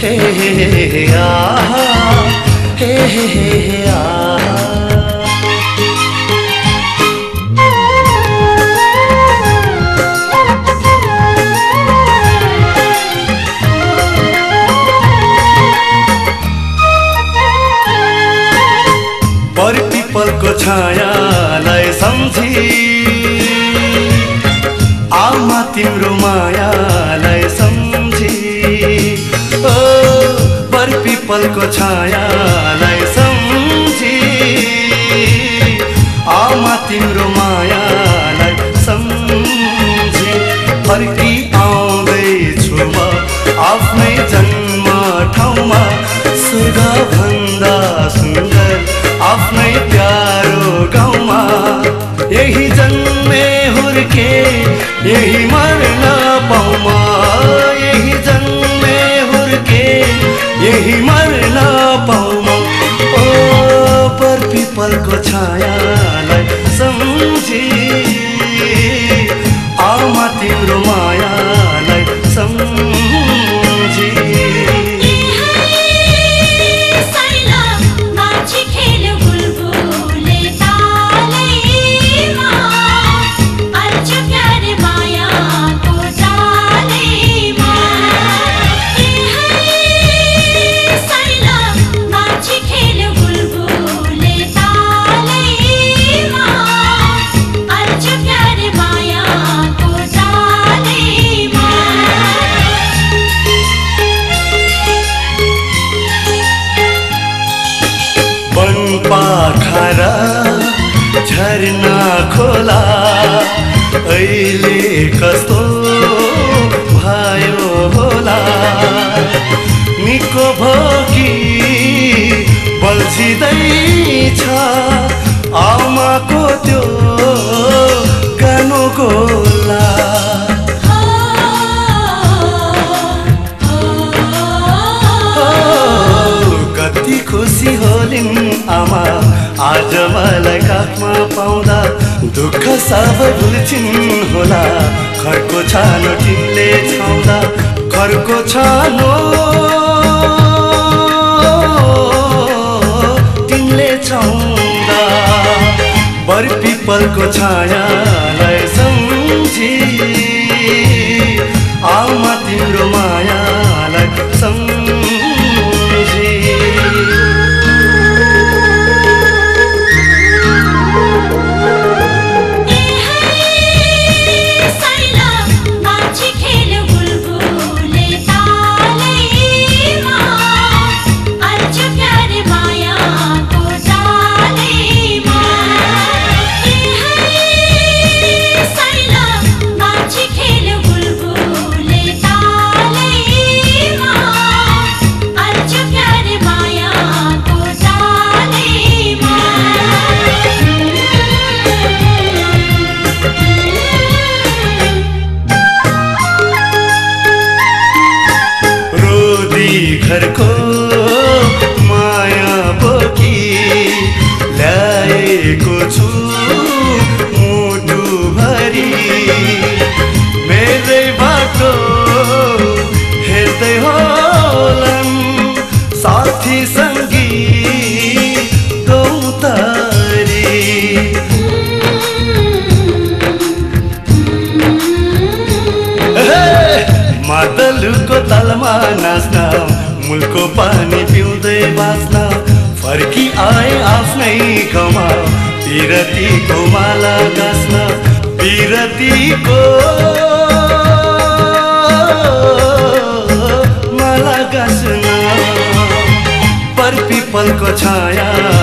हे हे हे आहा हे हे हे आहा पलको छायालाई सम्झी आमा तिम्रो मायालाई सम्झी ओ पर पिपलको छायालाई सम्झी। आमा तिम्रो मायालाई सम्झी। फर्की आउँदैछु म आफ्नै जन्म ठाउँमा स्वर्ग भन्दा सुन्दर आफ्नै प्यारो गाउँमा। यही जन्मे हुर्के यही मर्न पाउमा यही यही झरना खोला। अहिले कस्तो भयो होला। निको भोगी बल्झिँदैछ। आमाको त्यो कानो गोला कति खुसी होलिन् आमा। आज मलाई काखमा पाउँदा दुःख सब भुल्छिन् होला। घरको छानो तिमीले छाउँदा घरको छानो तिमीले छाउँदा। बर पिपलको छायालाई तलमा नाच्न मुलको पानी पिउँदै बाँच्न। फर्की आए आफ्नै गाउँमा पिरतीको माला गाँच्न। पिरतीको माला गाँच्न। पर पिपलको छायालाई